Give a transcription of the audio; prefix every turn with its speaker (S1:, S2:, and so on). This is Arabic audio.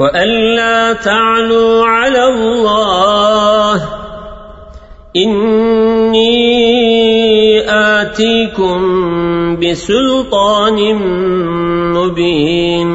S1: وألا تعلوا على الله. إني آتيكم بسلطان مبين.